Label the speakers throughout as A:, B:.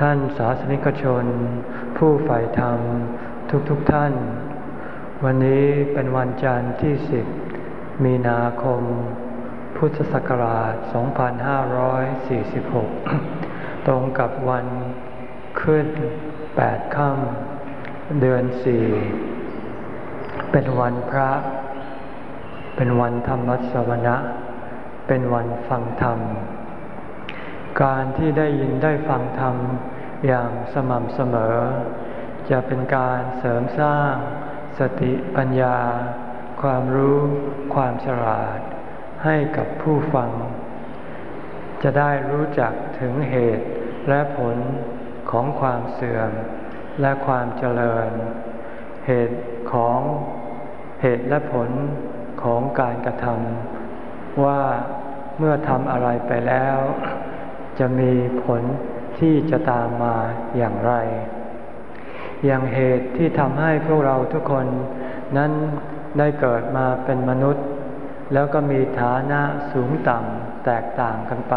A: ท่านศาสนิกชน ผู้ใฝ่ธรรมทุกๆทท่าน วันนี้เป็นวันจันทร์ที่สิบมีนาคม พุทธศักราช 2546 ตรงกับวันขึ้นแปดค่ำเดือนสี่เป็นวันพระ เป็นวันธรรมสวนะ เป็นวันฟังธรรมการที่ได้ยินได้ฟังธรรม อย่างสม่ำเสมอ จะเป็นการเสริมสร้าง สติปัญญา ความรู้ ความฉลาด ให้กับผู้ฟัง จะได้รู้จักถึงเหตุและผลของความเสื่อมและความเจริญ เหตุของเหตุและผลของการกระทำว่าเมื่อทำอะไรไปแล้ว จะมีผล ที่จะตามมาอย่างไร อย่างเหตุที่ทำให้พวกเราทุกคนนั้นได้เกิดมาเป็นมนุษย์ แล้วก็มีฐานะสูงต่ำแตกต่างกันไป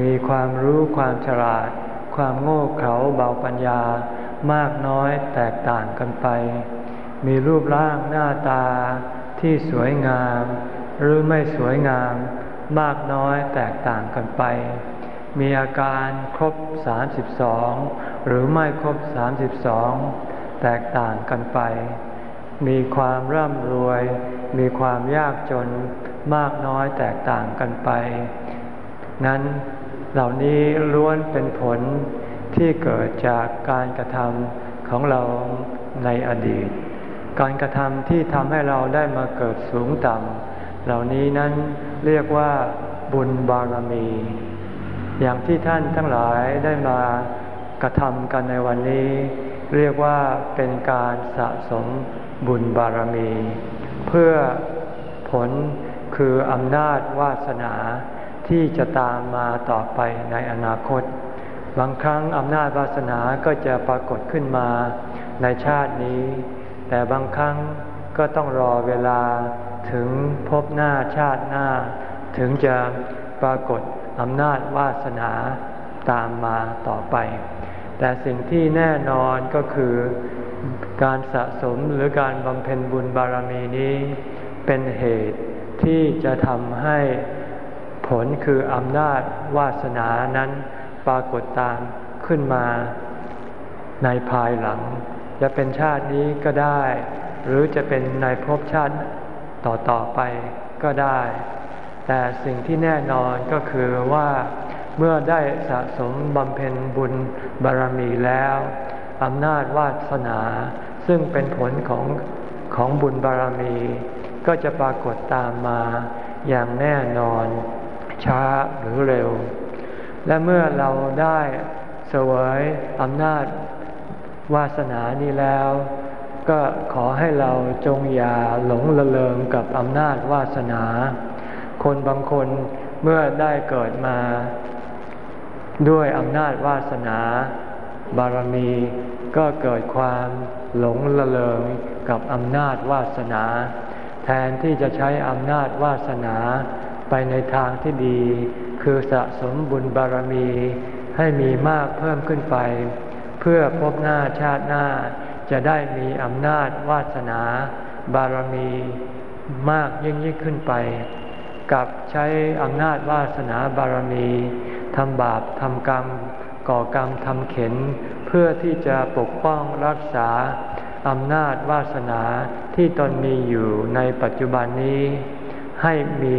A: มีความรู้ความฉลาด ความโง่เขลาเบาปัญญามากน้อยแตกต่างกันไป มีรูปร่างหน้าตาที่สวยงาม หรือไม่สวยงามมากน้อยแตกต่างกันไป มีอาการครบ 32 หรือไม่ครบ 32 แตกต่างกันไป มีความร่ำรวย มีความยากจนมากน้อยแตกต่างกันไป นั้นเหล่านี้ล้วนเป็นผลที่เกิดจากการกระทำของเราในอดีต การกระทำที่ทำให้เราได้มาเกิดสูงต่ำเหล่านี้นั้นเรียกว่าบุญบารมี อย่างที่ท่านทั้งหลายได้มากระทำกันในวันนี้ เรียกว่าเป็นการสะสมบุญบารมี เพื่อผลคืออำนาจวาสนาที่จะตามมาต่อไปในอนาคต บางครั้งอำนาจวาสนาก็จะปรากฏขึ้นมาในชาตินี้ แต่บางครั้งก็ต้องรอเวลาถึงพบหน้าชาติหน้า ถึงจะปรากฏ อำนาจวาสนาตามมาต่อไป แต่สิ่งที่แน่นอนก็คือการสะสมหรือการบำเพ็ญบุญบารมีนี้เป็นเหตุที่จะทำให้ผลคืออำนาจวาสนานั้นปรากฏตามขึ้นมาในภายหลัง จะเป็นชาตินี้ก็ได้ หรือจะเป็นในภพชาติต่อๆไปก็ได้ แต่สิ่งที่แน่นอนก็คือว่าเมื่อได้สะสมบำเพ็ญบุญบารมีแล้วอำนาจวาสนา ซึ่งเป็นผลของของบุญบารมี ก็จะปรากฏตามมาอย่างแน่นอน ช้าหรือเร็ว และเมื่อเราได้เสวยอำนาจวาสนานี้แล้ว ก็ขอให้เราจงอย่าหลงละเลงกับอำนาจวาสนา คนบางคนเมื่อได้เกิดมา ด้วยอำนาจวาสนา บารมี ก็เกิดความหลงละเลงกับอำนาจวาสนา แทนที่จะใช้อำนาจวาสนาไปในทางที่ดี คือสะสมบุญบารมี ให้มีมากเพิ่มขึ้นไป เพื่อพบหน้าชาติหน้า จะได้มีอำนาจวาสนา บารมี มากยิ่งยิ่งขึ้นไป กับใช้อำนาจวาสนาบารมีทำบาปทำกรรม ก่อกรรมทำเข็น เพื่อที่จะปกป้องรักษาอำนาจวาสนาที่ตนมีอยู่ในปัจจุบันนี้ ให้มี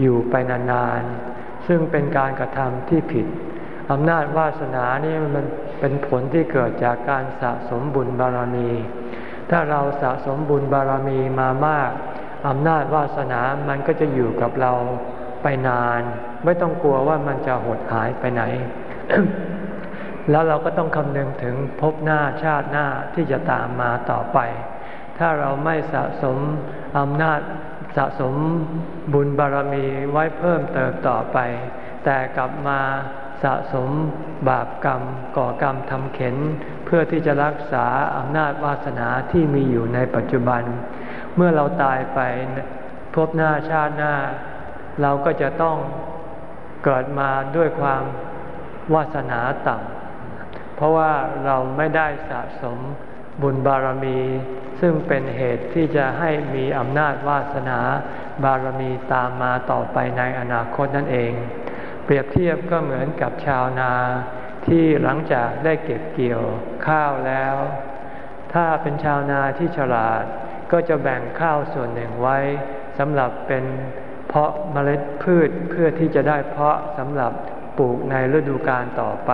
A: อยู่ไปนานๆ ซึ่งเป็นการกระทำที่ผิดอำนาจวาสนานี่มันเป็นผลที่เกิดจากการสะสมบุญบารมี ถ้าเราสะสมบุญบารมีมามาก อำนาจวาสนามันก็จะอยู่กับเราไปนาน ไม่ต้องกลัวว่ามันจะหดหายไปไหน แล้วเราก็ต้องคำนึงถึงพบหน้าชาติหน้าที่จะตามมาต่อไป ถ้าเราไม่สะสมอำนาจสะสมบุญบารมีไว้เพิ่มเติมต่อไป แต่กลับมาสะสมบาปกรรม ก่อกรรมทำเข็น เพื่อที่จะรักษาอำนาจวาสนาที่มีอยู่ในปัจจุบัน เมื่อเราตายไปพบหน้าชาติหน้า เราก็จะต้องเกิดมาด้วยความวาสนาต่ำเพราะว่าเราไม่ได้สะสมบุญบารมี ซึ่งเป็นเหตุที่จะให้มีอำนาจวาสนาบารมีตามมาต่อไปในอนาคตนั่นเอง เปรียบเทียบก็เหมือนกับชาวนาที่หลังจากได้เก็บเกี่ยวข้าวแล้ว ถ้าเป็นชาวนาที่ฉลาด ก็จะแบ่งข้าวส่วนหนึ่งไว้สำหรับเป็นเพาะเมล็ดพืชเพื่อที่จะได้เพาะสำหรับปลูกในฤดูกาลต่อไป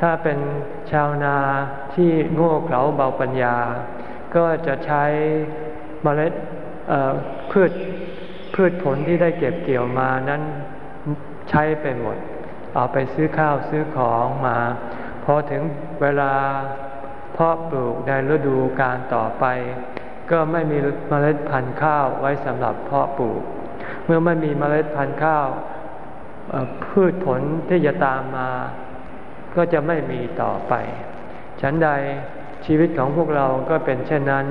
A: ถ้าเป็นชาวนาที่โง่เขลาเบาปัญญา ก็จะใช้เมล็ดพืชพืชผลที่ได้เก็บเกี่ยวมานั้นใช้ไปหมด เอาไปซื้อข้าวซื้อของมาพอถึงเวลาเพาะปลูกในฤดูกาลต่อไป ก็ไม่มีเมล็ดพันธุ์ข้าวไว้สำหรับเพาะปลูก เมื่อไม่มีเมล็ดพันธุ์ข้าวพืชผลที่จะตามมา ก็จะไม่มีต่อไป ฉันใดชีวิตของพวกเราก็เป็นเช่นนั้น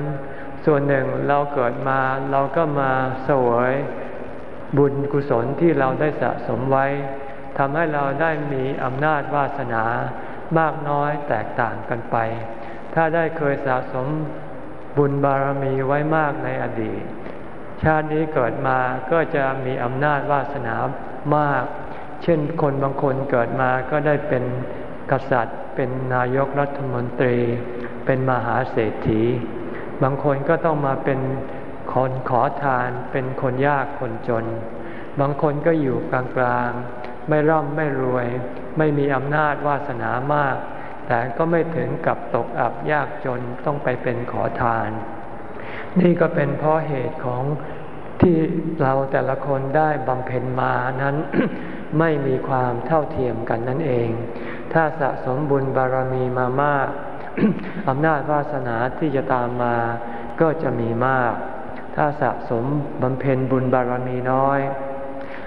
A: ส่วนหนึ่งเราเกิดมาเราก็มาสวยบุญกุศลที่เราได้สะสมไว้ทำให้เราได้มีอำนาจวาสนามากน้อยแตกต่างกันไป ถ้าได้เคยสะสม บุญบารมีไว้มากในอดีต ชาตินี้เกิดมาก็จะมีอำนาจวาสนามาก เช่นคนบางคนเกิดมาก็ได้เป็นกษัตริย์ เป็นนายกรัฐมนตรี เป็นมหาเศรษฐี บางคนก็ต้องมาเป็นคนขอทาน เป็นคนยากคนจน บางคนก็อยู่กลางๆไม่ร่ำไม่รวย ไม่มีอำนาจวาสนามาก แต่ก็ไม่ถึงกับตกอับยากจนต้องไปเป็นขอทาน นี่ก็เป็นเพราะเหตุของที่เราแต่ละคนได้บำเพ็ญมานั้น ไม่มีความเท่าเทียมกันนั่นเอง ถ้าสะสมบุญบารมีมามากอำนาจวาสนาที่จะตามมาก็จะมีมาก ถ้าสะสมบำเพ็ญบุญบารมีน้อย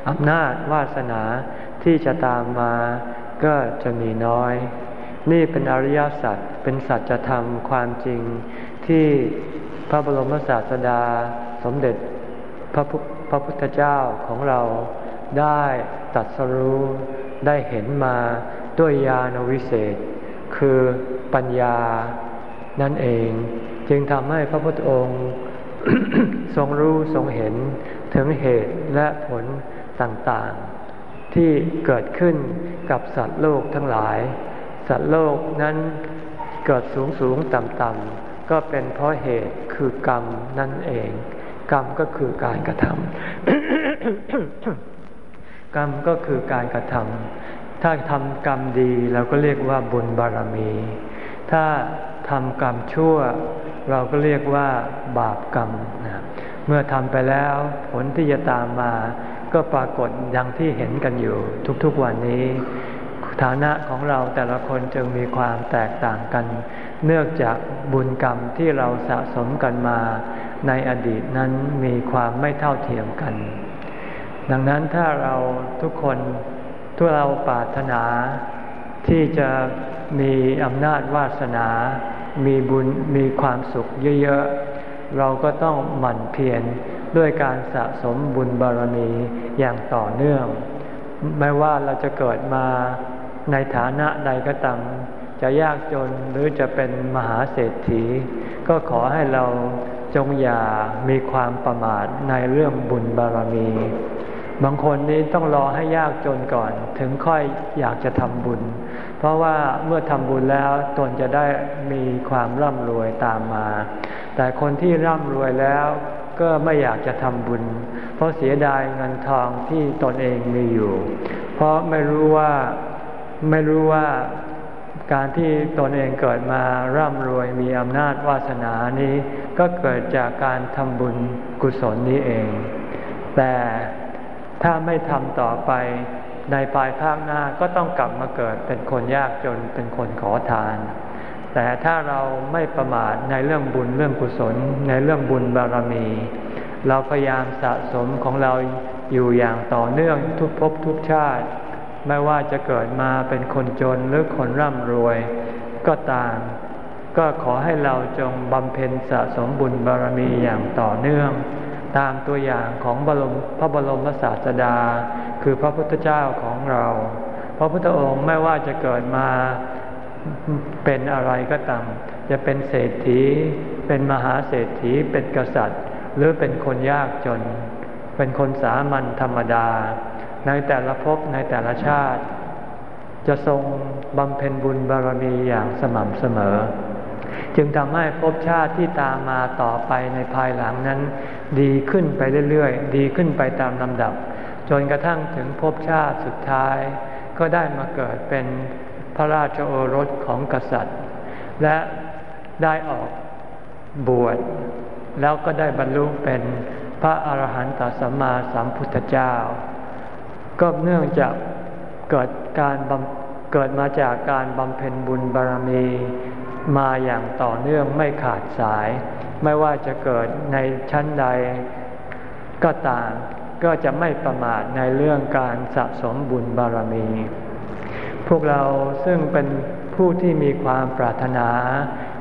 A: อำนาจวาสนาที่จะตามมาก็จะมีน้อย นี่เป็นอริยสัจเป็นสัจธรรมความจริงที่พระบรมศาสดาสมเด็จพระพระพุทธเจ้าของเราได้ตัดสรู้ได้เห็นมาด้วยญาณวิเศษ คือปัญญานั่นเอง จึงทำให้พระพุทธองค์ทรงรู้ทรงเห็นถึงเหตุและผลต่างๆ ที่เกิดขึ้นกับสัตว์โลกทั้งหลาย สัตว์โลกนั้นเกิดสูงสูงต่ำต่ำก็เป็นเพราะเหตุคือกรรมนั่นเอง กรรมก็คือการกระทำกรรมก็คือการกระทำถ้าทำกรรมดีเราก็เรียกว่าบุญบารมี ถ้าทำกรรมชั่ว เราก็เรียกว่าบาปกรรมนะเมื่อทำไปแล้วผลที่จะตามมา ก็ปรากฏอย่างที่เห็นกันอยู่ทุกๆวันนี้ ฐานะของเราแต่ละคนจึงมีความแตกต่างกัน เนื่องจากบุญกรรมที่เราสะสมกันมา ในอดีตนั้นมีความไม่เท่าเทียมกัน ดังนั้นถ้าเราทุกคนทุกเราปรารถนา ที่จะมีอำนาจวาสนา มีบุญมีความสุขเยอะๆ เราก็ต้องหมั่นเพียรด้วยการสะสมบุญบารมีอย่างต่อเนื่อง ไม่ว่าเราจะเกิดมา ในฐานะใดก็ตามจะยากจนหรือจะเป็นมหาเศรษฐี ก็ขอให้เราจงอย่ามีความประมาทในเรื่องบุญบารมี บางคนนี้ต้องรอให้ยากจนก่อน ถึงค่อยอยากจะทำบุญ เพราะว่าเมื่อทำบุญแล้วตนจะได้มีความร่ำรวยตามมา แต่คนที่ร่ำรวยแล้วก็ไม่อยากจะทำบุญ เพราะเสียดายเงินทองที่ตนเองมีอยู่ เพราะไม่รู้ว่า ไม่รู้ว่าการที่ตนเองเกิดมาร่ำรวยมีอำนาจวาสนานี้ ก็เกิดจากการทำบุญกุศลนี้เอง แต่ถ้าไม่ทำต่อไปในปลายภาคหน้าก็ต้องกลับมาเกิดเป็นคนยากจนเป็นคนขอทาน แต่ถ้าเราไม่ประมาทในเรื่องบุญเรื่องกุศล ในเรื่องบุญบารมี เราพยายามสะสมของเราอยู่อย่างต่อเนื่องทุกภพทุกชาติ ไม่ว่าจะเกิดมาเป็นคนจนหรือคนร่ำรวย ก็ตาม ก็ขอให้เราจงบำเพ็ญสะสมบุญบารมีอย่างต่อเนื่อง ตามตัวอย่างของบรมพระบรมศาสดา คือพระพุทธเจ้าของเรา พระพุทธองค์ไม่ว่าจะเกิดมาเป็นอะไรก็ตาม จะเป็นเศรษฐี เป็นมหาเศรษฐี เป็นกษัตริย์ หรือเป็นคนยากจน เป็นคนสามัญธรรมดา ในแต่ละภพในแต่ละชาติ จะทรงบำเพ็ญบุญบารมีอย่างสม่ำเสมอ จึงทำให้ภพชาติที่ตามมาต่อไปในภายหลังนั้น ดีขึ้นไปเรื่อยๆ ดีขึ้นไปตามลำดับ จนกระทั่งถึงภพชาติสุดท้าย ก็ได้มาเกิดเป็นพระราชโอรสของกษัตริย์ และได้ออกบวชแล้วก็ได้บรรลุเป็นพระอาหารหันตสัมมาสัมพุทธเจ้า ก็เนื่องจากเกิดการเกิดมาจากการบำเพ็ญบุญบารมี มาอย่างต่อเนื่องไม่ขาดสาย ไม่ว่าจะเกิดในชั้นใดก็ตามก็จะไม่ประมาทในเรื่องการสะสมบุญบารมี พวกเราซึ่งเป็นผู้ที่มีความปรารถนา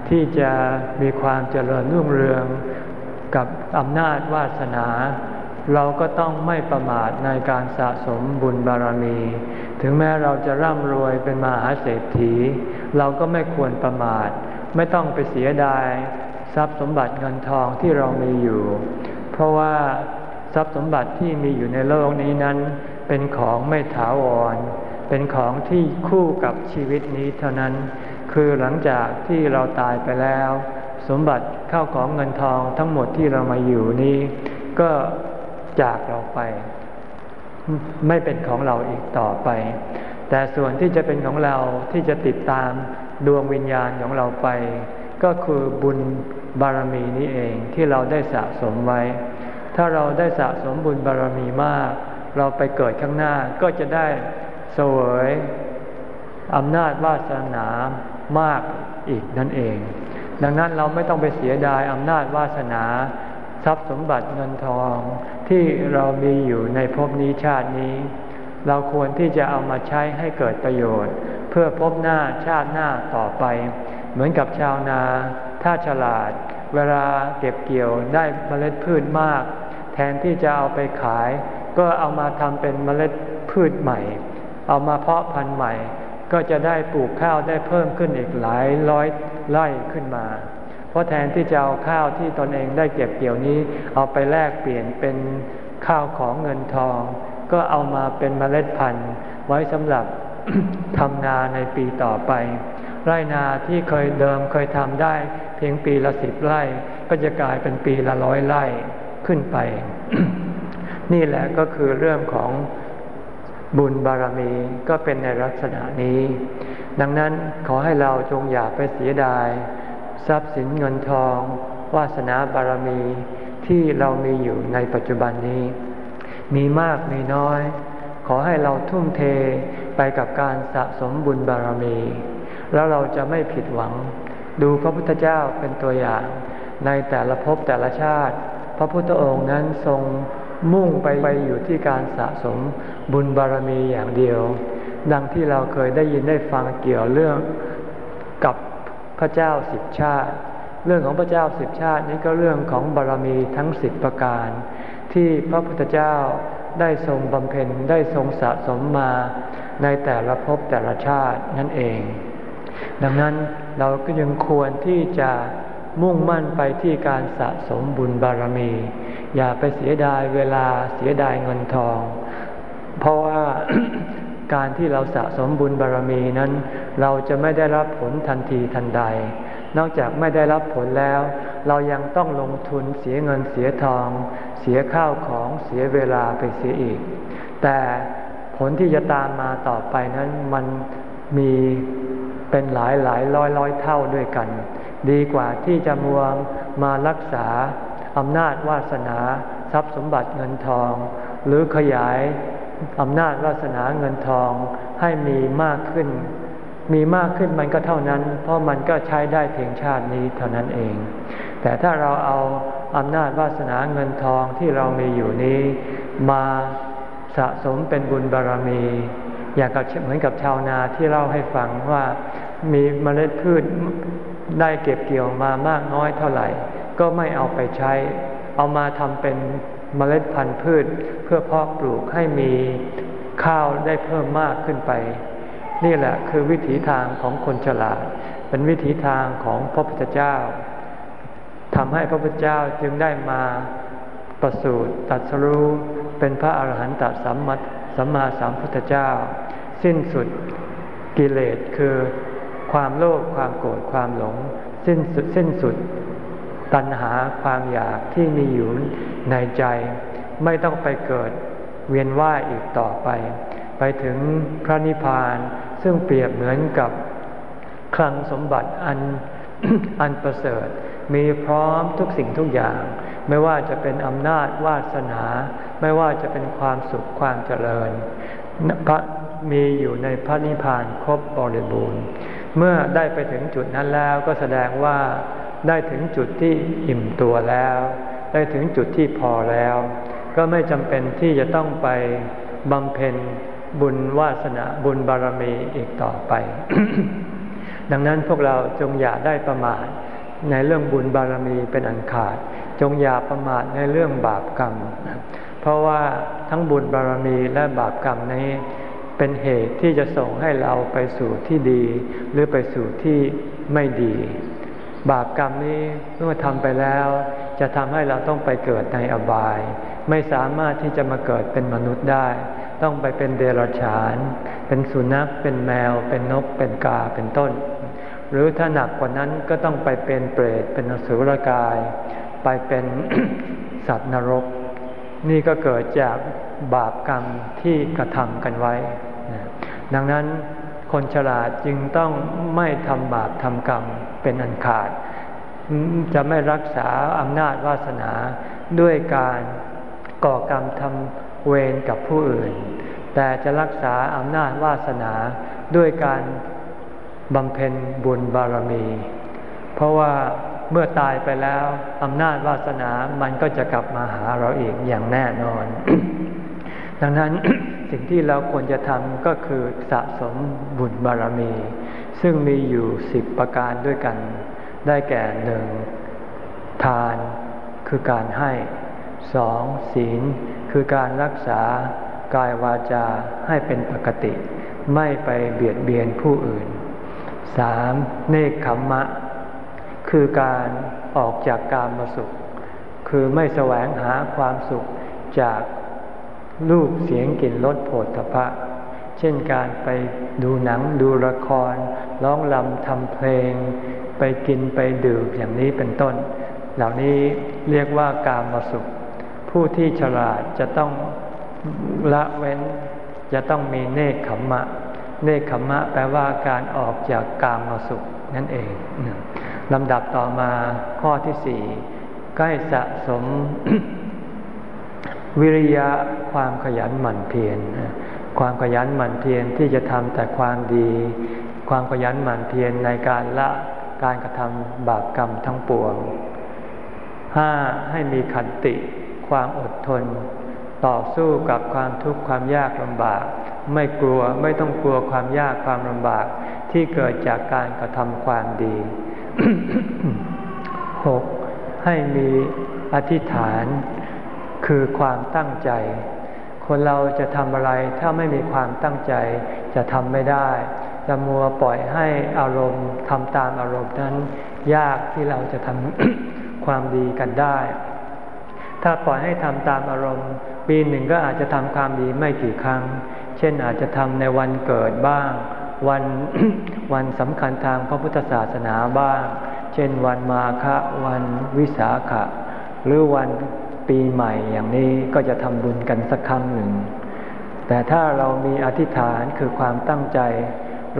A: ที่จะมีความเจริญรุ่งเรืองกับอำนาจวาสนา เราก็ต้องไม่ประมาทในการสะสมบุญบารมี ถึงแม้เราจะร่ำรวยเป็นมหาเศรษฐี เราก็ไม่ควรประมาท ไม่ต้องไปเสียดาย ทรัพย์สมบัติเงินทองที่เรามีอยู่ เพราะว่าทรัพย์สมบัติที่มีอยู่ในโลกนี้นั้น เป็นของไม่ถาวร เป็นของที่คู่กับชีวิตนี้เท่านั้น คือหลังจากที่เราตายไปแล้ว สมบัติเข้าของเงินทองทั้งหมดที่เรามาอยู่นี้ ก็ จากเราไป ไม่เป็นของเราอีกต่อไป แต่ส่วนที่จะเป็นของเราที่จะติดตามดวงวิญญาณของเราไป ก็คือบุญบารมีนี้เองที่เราได้สะสมไว้ ถ้าเราได้สะสมบุญบารมีมาก เราไปเกิดข้างหน้าก็จะได้เสวยอำนาจวาสนามากอีกนั่นเอง ดังนั้นเราไม่ต้องไปเสียดายอำนาจวาสนา ทรัพย์สมบัติเงินทองที่เรามีอยู่ในภพนี้ชาตินี้ เราควรที่จะเอามาใช้ให้เกิดประโยชน์ เพื่อพบหน้าชาติหน้าต่อไป เหมือนกับชาวนา ถ้าฉลาด เวลาเก็บเกี่ยวได้เมล็ดพืชมาก แทนที่จะเอาไปขาย ก็เอามาทำเป็นเมล็ดพืชใหม่ เอามาเพาะพันธุ์ใหม่ ก็จะได้ปลูกข้าวได้เพิ่มขึ้นอีกหลายร้อยไร่ขึ้นมา เพราะแทนที่จะเอาข้าวที่ตนเองได้เก็บเกี่ยวนี้ เอาไปแลกเปลี่ยนเป็นข้าวของเงินทอง ก็เอามาเป็นเมล็ดพันธุ์ ไว้สำหรับทำนาในปีต่อไป ไร่นาที่เคยเดิมเคยทำได้ เพียงปีละสิบไร่ ก็จะกลายเป็นปีละร้อยไร่ขึ้นไป นี่แหละก็คือเรื่องของบุญบารมีก็เป็นในลักษณะนี้ ดังนั้นขอให้เราจงอย่าไปเสียดาย ทรัพย์สินเงินทอง วาสนาบารมีที่เรามีอยู่ในปัจจุบันนี้ มีมากมีน้อย ขอให้เราทุ่มเทไปกับการสะสมบุญบารมี แล้วเราจะไม่ผิดหวัง ดูพระพุทธเจ้าเป็นตัวอย่าง ในแต่ละภพแต่ละชาติ พระพุทธองค์นั้นทรงมุ่งไปไปอยู่ที่การสะสมบุญบารมีอย่างเดียว ดังที่เราเคยได้ยินได้ฟังเกี่ยวเรื่อง พระเจ้าสิบชาติ เรื่องของพระเจ้าสิบชาตินี้ก็เรื่องของบารมีทั้งสิบประการ ที่พระพุทธเจ้าได้ทรงบำเพ็ญได้ทรงสะสมมาในแต่ละภพแต่ละชาตินั่นเอง ดังนั้นเราก็ยังควรที่จะมุ่งมั่นไปที่การสะสมบุญบารมี อย่าไปเสียดายเวลาเสียดายเงินทอง เพราะว่าการที่เราสะสมบุญบารมีนั้น เราจะไม่ได้รับผลทันทีทันใด นอกจากไม่ได้รับผลแล้ว เรายังต้องลงทุนเสียเงินเสียทอง เสียข้าวของเสียเวลาไปเสียอีก แต่ผลที่จะตามมาต่อไปนั้นมันมีเป็นหลายหลายร้อยร้อยเท่าด้วยกัน ดีกว่าที่จะมัวมารักษาอำนาจวาสนาทรัพย์สมบัติเงินทอง หรือขยายอำนาจวาสนาเงินทองให้มีมากขึ้น มีมากขึ้นมันก็เท่านั้น เพราะมันก็ใช้ได้เพียงชาตินี้เท่านั้นเอง แต่ถ้าเราเอาอำนาจวาสนาเงินทองที่เรามีอยู่นี้ มาสะสมเป็นบุญบารรมี อย่างกับเหมือนกับชาวนาที่เล่าให้ฟังว่ามีเมล็ดพืชได้เก็บเกี่ยวมามากน้อยเท่าไหร่ ก็ไม่เอาไปใช้ เอามาทำเป็นเมล็ดพันธุ์พืช เพื่อเพาะปลูกให้มีข้าวได้เพิ่มมากขึ้นไป นี่แหละคือวิถีทางของคนฉลาด เป็นวิถีทางของพระพุทธเจ้าทำให้พระพุทธเจ้าจึงได้มาประสูติตัดสรู้เป็นพระอาหารหันตสัมมาสัมมาสัมพุทธเจ้า สิ้นสุดกิเลสคือความโลภความโกรธความหลง สิ้นสุดสิ้นสุด ตัณหาความอยากที่มีอยู่ในใจ ไม่ต้องไปเกิดเวียนว่ายอีกต่อไปไป ถึงพระนิพพาน ซึ่งเปรียบเหมือนกับคลังสมบัติอันอันประเสริฐ มีพร้อมทุกสิ่งทุกอย่าง ไม่ว่าจะเป็นอำนาจวาสนา ไม่ว่าจะเป็นความสุขความเจริญพระมีอยู่ในพระนิพพานครบบริบูรณ์ เมื่อได้ไปถึงจุดนั้นแล้วก็แสดงว่าได้ถึงจุดที่อิ่มตัวแล้ว ได้ถึงจุดที่พอแล้ว ก็ไม่จำเป็นที่จะต้องไปบำเพ็ญ บุญวาสนาบุญบารมีอีกต่อไป ดังนั้นพวกเราจงอย่าได้ประมาทในเรื่องบุญบารมีเป็นอันขาด จงอย่าประมาทในเรื่องบาปกรรม เพราะว่าทั้งบุญบารมีและบาปกรรมนี้ เป็นเหตุที่จะส่งให้เราไปสู่ที่ดี หรือไปสู่ที่ไม่ดี บาปกรรมนี้เมื่อทำไปแล้ว จะทำให้เราต้องไปเกิดในอบาย ไม่สามารถที่จะมาเกิดเป็นมนุษย์ได้ ต้องไปเป็นเดรัจฉาน เป็นสุนัข เป็นแมว เป็นนก เป็นกา เป็นต้น หรือถ้าหนักกว่านั้นก็ต้องไปเป็นเปรต เป็นอสุรกาย ไปเป็นสัตว์นรก นี่ก็เกิดจากบาปกรรมที่กระทำกันไว้ ดังนั้นคนฉลาดจึงต้องไม่ทำบาปทำกรรมเป็นอันขาด จะไม่รักษาอำนาจวาสนาด้วยการก่อกรรมทำ เวรกับผู้อื่น แต่จะรักษาอำนาจวาสนาด้วยการบำเพ็ญบุญบารมี เพราะว่าเมื่อตายไปแล้วอำนาจวาสนามันก็จะกลับมาหาเราอีกอย่างแน่นอน ดังนั้นสิ่งที่เราควรจะทำก็คือสะสมบุญบารมี ซึ่งมีอยู่สิบประการด้วยกัน ได้แก่หนึ่งทานคือการให้สองศีล คือการรักษากายวาจาให้เป็นปกติ ไม่ไปเบียดเบียนผู้อื่นสามเนคขมมะ คือการออกจากกามมสุข คือไม่แสวงหาความสุขจากรูปเสียงกลิ่นรสโผฏฐพะเช่นการไปดูหนังดูละคร ร้องลำทำเพลง ไปกินไปดื่มอย่างนี้เป็นต้น เหล่านี้เรียกว่ากามมาสุข ผู้ที่ฉลาดจะต้องละเว้น จะต้องมีเนคขมมะ เนคขมมะแปลว่าการออกจากกามมาสุขนั่นเองลำดับต่อมาข้อที่สี่ใกล้สะสมวิริยะความขยันหมั่นเพียรความขยันหมั่นเพียรที่จะทำแต่ความดี ความขยันหมั่นเพียรในการละการกระทำบาปกรรมทั้งปวงห้าให้มีขันติ ความอดทน ต่อสู้กับความทุกข์ความยากลำบาก ไม่กลัวไม่ต้องกลัวความยากความลำบากที่เกิดจากการกระทำความดีหกให้มีอธิษฐาน คือความตั้งใจ คนเราจะทำอะไรถ้าไม่มีความตั้งใจจะทำไม่ได้ จะมัวปล่อยให้อารมณ์ทำตามอารมณ์นั้น ยากที่เราจะทำความดีกันได้ ถ้าปล่อยให้ทำตามอารมณ์ ปีหนึ่งก็อาจจะทำความดีไม่กี่ครั้ง เช่นอาจจะทำในวันเกิดบ้าง วันวันสำคัญทางพระพุทธศาสนาบ้าง เช่นวันมาฆะวันวิสาขะ หรือวันปีใหม่อย่างนี้ก็จะทำบุญกันสักครั้งหนึ่ง แต่ถ้าเรามีอธิษฐานคือความตั้งใจ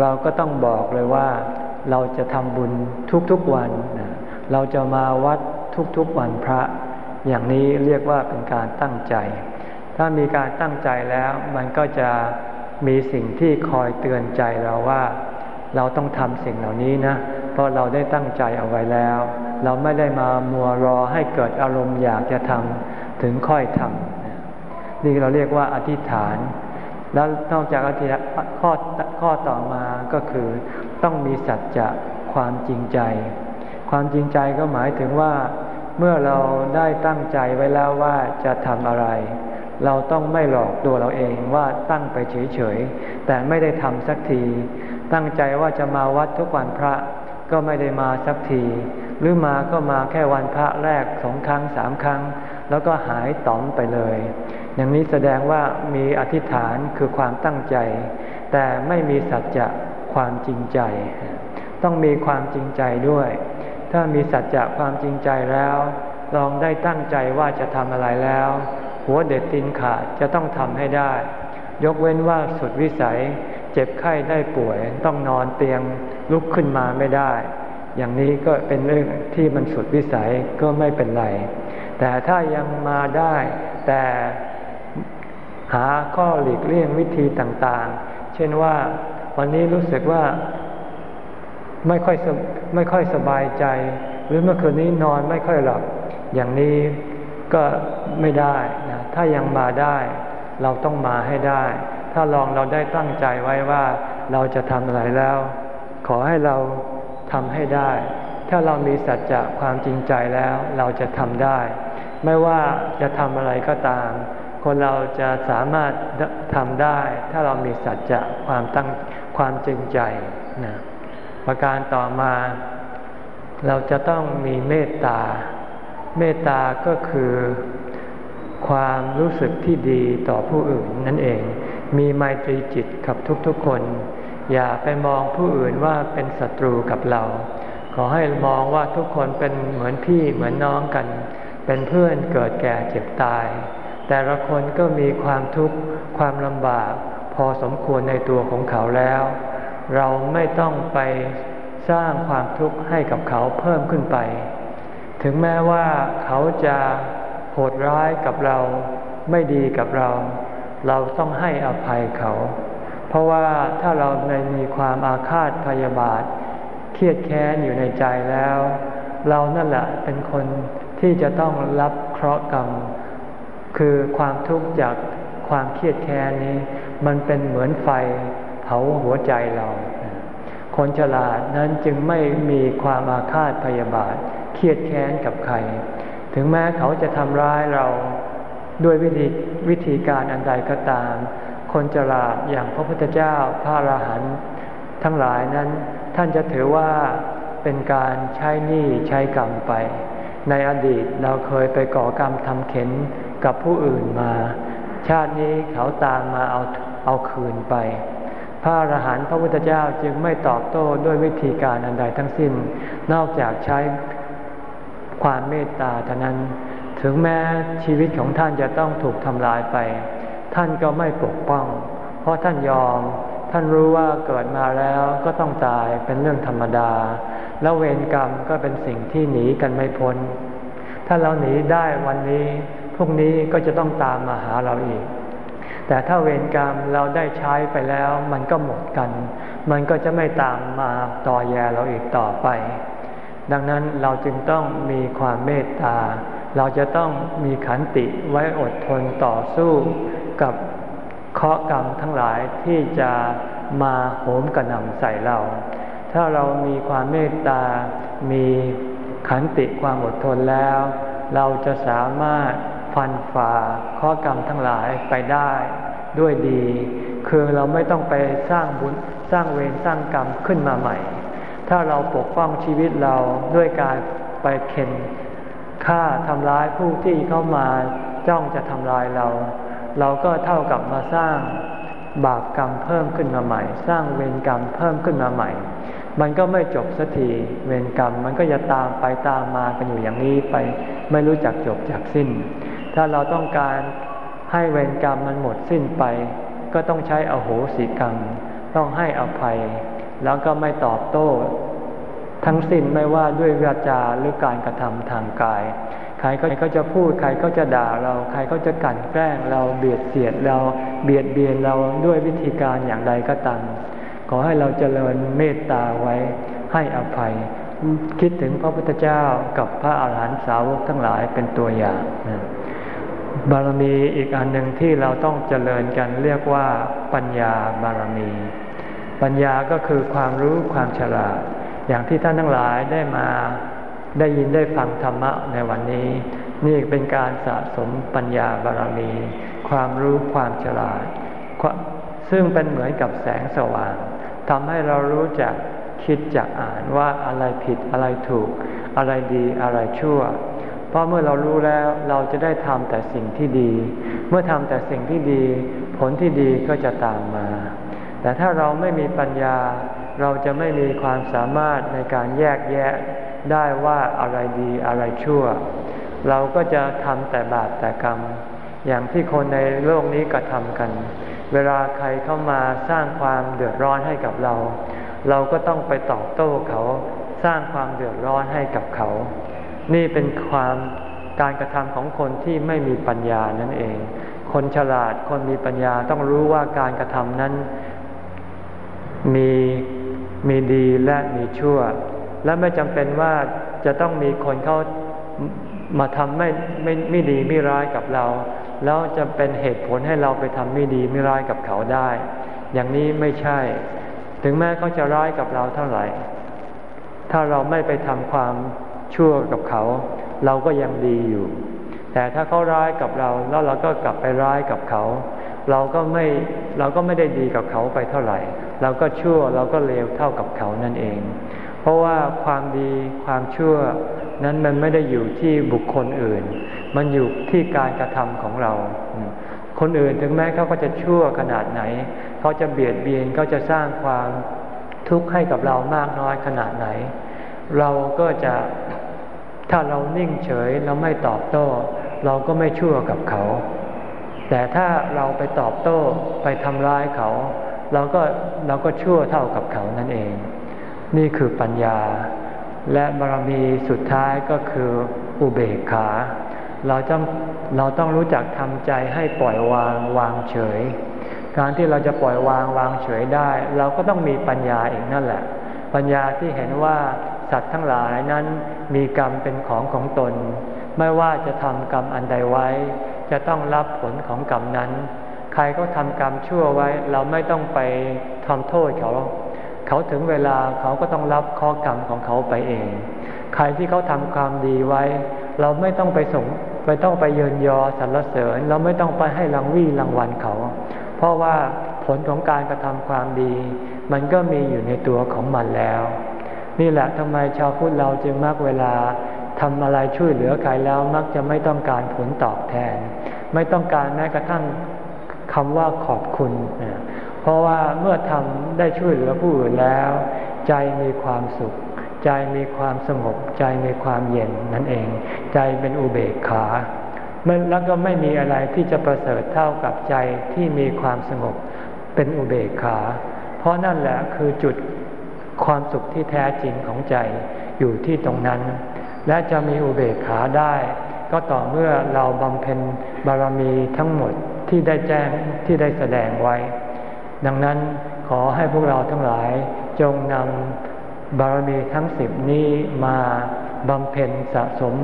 A: เราก็ต้องบอกเลยว่า เราจะทำบุญทุกๆวัน เราจะมาวัดทุกๆวันพระ อย่างนี้เรียกว่าเป็นการตั้งใจ ถ้ามีการตั้งใจแล้วมันก็จะมีสิ่งที่คอยเตือนใจเราว่า เราต้องทำสิ่งเหล่านี้นะ เพราะเราได้ตั้งใจเอาไว้แล้ว เราไม่ได้มามัวรอให้เกิดอารมณ์อยากจะทำถึงค่อยทำนี่เราเรียกว่าอธิษฐาน แล้วนอกจากอธิษฐานข้อข้อต่อมาก็คือต้องมีสัจจะความจริงใจ ความจริงใจก็หมายถึงว่า เมื่อเราได้ตั้งใจไว้แล้วว่าจะทำอะไร เราต้องไม่หลอกตัวเราเองว่าตั้งไปเฉยๆ แต่ไม่ได้ทำสักที ตั้งใจว่าจะมาวัดทุกวันพระก็ไม่ได้มาสักที หรือมาก็มาแค่วันพระแรกสองครั้งสามครั้ง แล้วก็หายต๋อมไปเลย อย่างนี้แสดงว่ามีอธิษฐานคือความตั้งใจ แต่ไม่มีสัจจะความจริงใจ ต้องมีความจริงใจด้วย ถ้ามีสัจจะความจริงใจแล้ว ลองได้ตั้งใจว่าจะทำอะไรแล้ว หัวเด็ดตินขาดจะต้องทำให้ได้ ยกเว้นว่าสุดวิสัย เจ็บไข้ได้ป่วย ต้องนอนเตียงลุกขึ้นมาไม่ได้ อย่างนี้ก็เป็นเรื่องที่มันสุดวิสัยก็ไม่เป็นไร แต่ถ้ายังมาได้แต่หาข้อหลีกเลี่ยงวิธีต่างๆ เช่นว่าวันนี้รู้สึกว่า ไม่ค่อยไม่ค่อยสบายใจ หรือเมื่อคืนนี้นอนไม่ค่อยหลับ อย่างนี้ก็ไม่ได้นะถ้ายังมาได้ เราต้องมาให้ได้ ถ้าลองเราได้ตั้งใจไว้ว่าเราจะทำอะไรแล้ว ขอให้เราทำให้ได้ ถ้าเรามีสัจจะความจริงใจแล้วเราจะทำได้ ไม่ว่าจะทำอะไรก็ตาม คนเราจะสามารถทำได้ ถ้าเรามีสัจจะความตั้งความจริงใจนะ ประการต่อมา เราจะต้องมีเมตตา เมตตาก็คือความรู้สึกที่ดีต่อผู้อื่นนั่นเอง มีไมตรีจิตกับทุกๆคน อย่าไปมองผู้อื่นว่าเป็นศัตรูกับเรา ขอให้มองว่าทุกคนเป็นเหมือนพี่เหมือนน้องกัน เป็นเพื่อนเกิดแก่เจ็บตาย แต่ละคนก็มีความทุกข์ความลำบาก พอสมควรในตัวของเขาแล้ว เราไม่ต้องไปสร้างความทุกข์ให้กับเขาเพิ่มขึ้นไป ถึงแม้ว่าเขาจะโหดร้ายกับเราไม่ดีกับเรา เราต้องให้อภัยเขา เพราะว่าถ้าเราในมีความอาฆาตพยาบาท เครียดแค้นอยู่ในใจแล้ว เรานั่นแหละเป็นคนที่จะต้องรับเคราะห์กรรม คือความทุกข์จากความเครียดแค้นนี้ มันเป็นเหมือนไฟ เผาหัวใจเรา คนฉลาดนั้นจึงไม่มีความอาฆาตพยาบาท เครียดแค้นกับใคร ถึงแม้เขาจะทำร้ายเราด้วยวิธีวิธีการอันใดก็ตาม คนฉลาดอย่างพระพุทธเจ้าพระอรหันต์ทั้งหลายนั้น ท่านจะถือว่าเป็นการใช้หนี้ใช้กรรมไป ในอดีตเราเคยไปก่อกรรมทำเข็นกับผู้อื่นมา ชาตินี้เขาตามมาเอาเอาคืนไป พระอรหันต์พระพุทธเจ้าจึงไม่ตอบโต้ด้วยวิธีการอันใดทั้งสิ้น นอกจากใช้ความเมตตาเท่านั้น ถึงแม้ชีวิตของท่านจะต้องถูกทำลายไป ท่านก็ไม่ปกป้อง เพราะท่านยอม ท่านรู้ว่าเกิดมาแล้วก็ต้องตายเป็นเรื่องธรรมดา แล้วเวรกรรมก็เป็นสิ่งที่หนีกันไม่พ้น ถ้าเราหนีได้วันนี้พรุ่งนี้ก็จะต้องตามมาหาเราอีก แต่ถ้าเวรกรรมเราได้ใช้ไปแล้ว มันก็หมดกัน มันก็จะไม่ตามมาต่อแยเราอีกต่อไป ดังนั้นเราจึงต้องมีความเมตตา เราจะต้องมีขันติไว้อดทนต่อสู้กับเคราะกรรมทั้งหลายที่จะมาโหมกระหน่ำใส่เรา ถ้าเรามีความเมตตา มีขันติความอดทนแล้ว เราจะสามารถ ฟันฝ่าข้อกรรมทั้งหลายไปได้ด้วยดี คือเราไม่ต้องไปสร้างบุญสร้างเวรสร้างกรรมขึ้นมาใหม่ ถ้าเราปกป้องชีวิตเราด้วยการไปเข็นฆ่าทำร้ายผู้ที่เข้ามาจ้องจะทำลายเรา เราก็เท่ากับมาสร้างบาปกรรมเพิ่มขึ้นมาใหม่ สร้างเวรกรรมเพิ่มขึ้นมาใหม่ มันก็ไม่จบสักทีเวรกรรมมันก็จะตามไปตามมากันอยู่อย่างนี้ไป ไม่รู้จักจบจากสิ้น ถ้าเราต้องการให้เวรกรรมมันหมดสิ้นไป ก็ต้องใช้อโหสิกรรม ต้องให้อภัย แล้วก็ไม่ตอบโต้ ทั้งสิ้นไม่ว่าด้วยวาจาหรือการกระทำทางกาย ใครก็จะพูดใครก็จะด่าเรา ใครก็จะกั่นแกล้งเราเบียดเสียดเราเบียดเบียนเราด้วยวิธีการอย่างใดก็ตามขอให้เราเจริญเมตตาไว้ให้อภัย คิดถึงพระพุทธเจ้ากับพระอาหารหันตสาวกทั้งหลายเป็นตัวอย่างนะ บารมีอีกอันหนึ่งที่เราต้องเจริญกันเรียกว่าปัญญาบารมี ปัญญาก็คือความรู้ความฉลาด อย่างที่ท่านทั้งหลายได้มาได้ยินได้ฟังธรรมะในวันนี้ นี่เป็นการสะสมปัญญาบารมี ความรู้ความฉลาด ซึ่งเป็นเหมือนกับแสงสว่างทำให้เรารู้จักคิดจักอ่านว่าอะไรผิดอะไรถูก อะไรดีอะไรชั่ว เพราะเมื่อเรารู้แล้วเราจะได้ทำแต่สิ่งที่ดี เมื่อทำแต่สิ่งที่ดี ผลที่ดีก็จะตามมา แต่ถ้าเราไม่มีปัญญา เราจะไม่มีความสามารถในการแยกแยะได้ว่าอะไรดีอะไรชั่ว เราก็จะทำแต่บาปแต่กรรม อย่างที่คนในโลกนี้กระทำกัน เวลาใครเข้ามาสร้างความเดือดร้อนให้กับเรา เราก็ต้องไปตอบโต้เขา สร้างความเดือดร้อนให้กับเขา นี่เป็นความการกระทำของคนที่ไม่มีปัญญานั่นเอง คนฉลาดคนมีปัญญาต้องรู้ว่าการกระทำนั้นมีมีดีและมีชั่ว และไม่จำเป็นว่าจะต้องมีคนเขามาทำไม่ไม่ไม่ดีไม่ร้ายกับเรา แล้วจะเป็นเหตุผลให้เราไปทำไม่ดีไม่ร้ายกับเขาได้ อย่างนี้ไม่ใช่ ถึงแม้เขาจะร้ายกับเราเท่าไหร่ ถ้าเราไม่ไปทำความ ชั่วกับเขา เราก็ยังดีอยู่ แต่ถ้าเขาร้ายกับเราแล้วเราก็กลับไปร้ายกับเขา เราก็ไม่เราก็ไม่ได้ดีกับเขาไปเท่าไหร่ เราก็ชั่วเราก็เลวเท่ากับเขานั่นเอง เพราะว่าความดีความชั่วนั้นมันไม่ได้อยู่ที่บุคคลอื่น มันอยู่ที่การกระทำของเรา คนอื่นถึงแม้เขาก็จะชั่วขนาดไหน เขาจะเบียดเบียนเขาจะสร้างความทุกข์ให้กับเรามากน้อยขนาดไหน เราก็จะ ถ้าเรานิ่งเฉยเราไม่ตอบโต้ เราก็ไม่ชั่วกับเขา แต่ถ้าเราไปตอบโต้ไปทำร้ายเขา เราก็เราก็ชั่วเท่ากับเขานั่นเอง นี่คือปัญญา และบารมีสุดท้ายก็คืออุเบกขา เราต้องเราต้องรู้จักทำใจให้ปล่อยวางวางเฉย การที่เราจะปล่อยวางวางเฉยได้ เราก็ต้องมีปัญญาเองนั่นแหละ ปัญญาที่เห็นว่า สัตว์ทั้งหลายนั้นมีกรรมเป็นของของตน ไม่ว่าจะทำกรรมอันใดไว้ จะต้องรับผลของกรรมนั้น ใครก็ทำกรรมชั่วไว้ เราไม่ต้องไปทำโทษเขา เขาถึงเวลาเขาก็ต้องรับข้อกรรมของเขาไปเอง ใครที่เขาทำความดีไว้ เราไม่ต้องไปส่งไม่ต้องไปเยินยอสรรเสริญ เราไม่ต้องไปให้รางวี่รางวัลเขา เพราะว่าผลของการกระทำความดี มันก็มีอยู่ในตัวของมันแล้ว นี่แหละทำไมชาวพุทธเราจึงมักเวลาทำอะไรช่วยเหลือใครแล้วมักจะไม่ต้องการผลตอบแทน ไม่ต้องการแม้กระทั่งคำว่าขอบคุณ เพราะว่าเมื่อทำได้ช่วยเหลือผู้อื่นแล้ว ใจมีความสุข ใจมีความสงบ ใจมีความเย็นนั่นเอง ใจเป็นอุเบกขาแล้วก็ไม่มีอะไรที่จะประเสริฐเท่ากับใจที่มีความสงบเป็นอุเบกขา เพราะนั่นแหละคือจุด ความสุขที่แท้จริงของใจอยู่ที่ตรงนั้น และจะมีอุเบกขาได้ ก็ต่อเมื่อเราบำเพ็ญบารมีทั้งหมดที่ได้แจ้งที่ได้แสดงไว้ ดังนั้นขอให้พวกเราทั้งหลายจงนำบารมีทั้งสิบนี้มาบำเพ็ญสะสม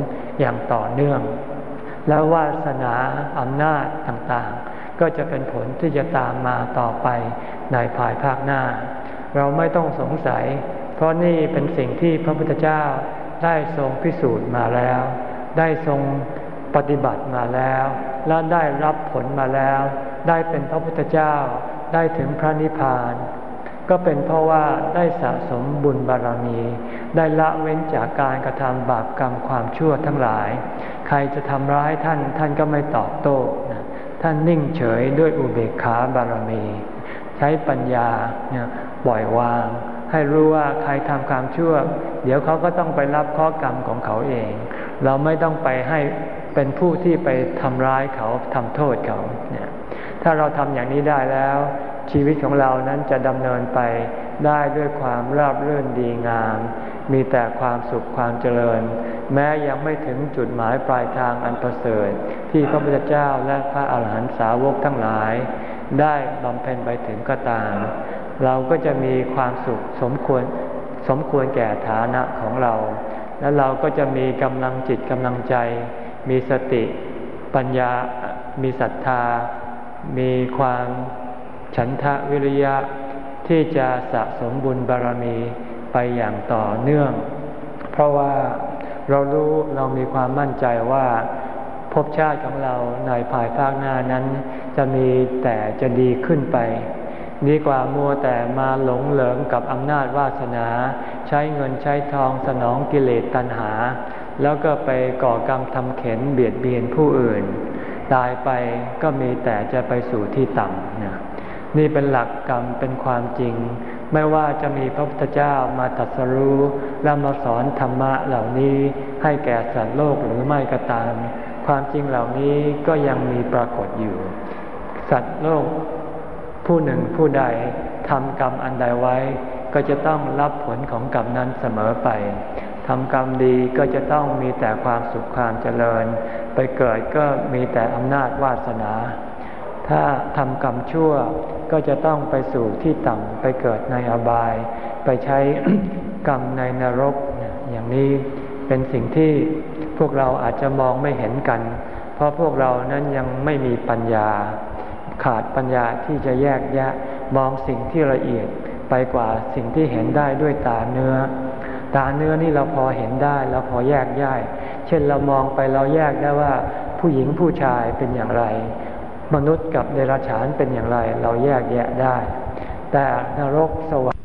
A: อย่างต่อเนื่อง แล้ววาสนาอำนาจต่างๆ ก็จะเป็นผลที่จะตามมาต่อไปในภายภาคหน้า เราไม่ต้องสงสัย เพราะนี่เป็นสิ่งที่พระพุทธเจ้าได้ทรงพิสูจน์มาแล้ว ได้ทรงปฏิบัติมาแล้ว และได้รับผลมาแล้ว ได้เป็นพระพุทธเจ้า ได้ถึงพระนิพพาน ก็เป็นเพราะว่าได้สะสมบุญบารมี ได้ละเว้นจากการกระทำบาปกรรมความชั่วทั้งหลาย ใครจะทำร้ายท่านท่านก็ไม่ตอบโต้ท่านนิ่งเฉยด้วยอุเบกขาบารมี ใช้ปัญญา ปล่อยวาง ให้รู้ว่าใครทำความชั่ว เดี๋ยวเขาก็ต้องไปรับข้อกรรมของเขาเอง เราไม่ต้องไปให้เป็นผู้ที่ไปทำร้ายเขาทำโทษเขาเนี่ยถ้าเราทำอย่างนี้ได้แล้ว ชีวิตของเรานั้นจะดำเนินไปได้ด้วยความราบรื่นดีงาม มีแต่ความสุขความเจริญ แม้ยังไม่ถึงจุดหมายปลายทางอันประเสริฐ ที่พระพุทธเจ้าและพระอาหารหันตสาวกทั้งหลาย ได้บำเพ็ญไปถึงก็ตาม เราก็จะมีความสุขสมควรสมควรแก่ฐานะของเรา และเราก็จะมีกำลังจิตกำลังใจ มีสติปัญญา มีศรัทธา มีความฉันทะวิริยะที่จะสะสมบุญบารมีไปอย่างต่อเนื่อง เพราะว่าเรารู้เรามีความมั่นใจว่าภพชาติของเราในภายภาคหน้านั้น จะมีแต่จะดีขึ้นไป ดีกว่ามัวแต่มาหลงเหลิงกับอำนาจวาสนา ใช้เงินใช้ทองสนองกิเลสตัณหา แล้วก็ไปก่อกรรมทำเข็นเบียดเบียนผู้อื่น ตายไปก็มีแต่จะไปสู่ที่ต่ำนะนี่เป็นหลักกรรมเป็นความจริง ไม่ว่าจะมีพระพุทธเจ้ามาตรัสรู้และมาสอนธรรมะเหล่านี้ให้แก่สัตว์โลกหรือไม่ก็ตาม ความจริงเหล่านี้ก็ยังมีปรากฏอยู่ สัตว์โลก ผู้หนึ่งผู้ใดทำกรรมอันใดไว้ ก็จะต้องรับผลของกรรมนั้นเสมอไปทำกรรมดีก็จะต้องมีแต่ความสุขความเจริญ ไปเกิดก็มีแต่อำนาจวาสนา ถ้าทำกรรมชั่วก็จะต้องไปสู่ที่ต่ำไปเกิดในอบาย ไปใช้กรรมในนรก อย่างนี้เป็นสิ่งที่พวกเราอาจจะมองไม่เห็นกัน เพราะพวกเรานั้นยังไม่มีปัญญา ขาดปัญญาที่จะแยกแยะมองสิ่งที่ละเอียดไปกว่าสิ่งที่เห็นได้ด้วยตาเนื้อ ตาเนื้อนี่เราพอเห็นได้เราพอแยกแยะเช่นเรามองไปเราแยกได้ว่าผู้หญิงผู้ชายเป็นอย่างไร มนุษย์กับเดรัจฉานเป็นอย่างไร เราแยกแยะได้ แต่นรกสวรรค์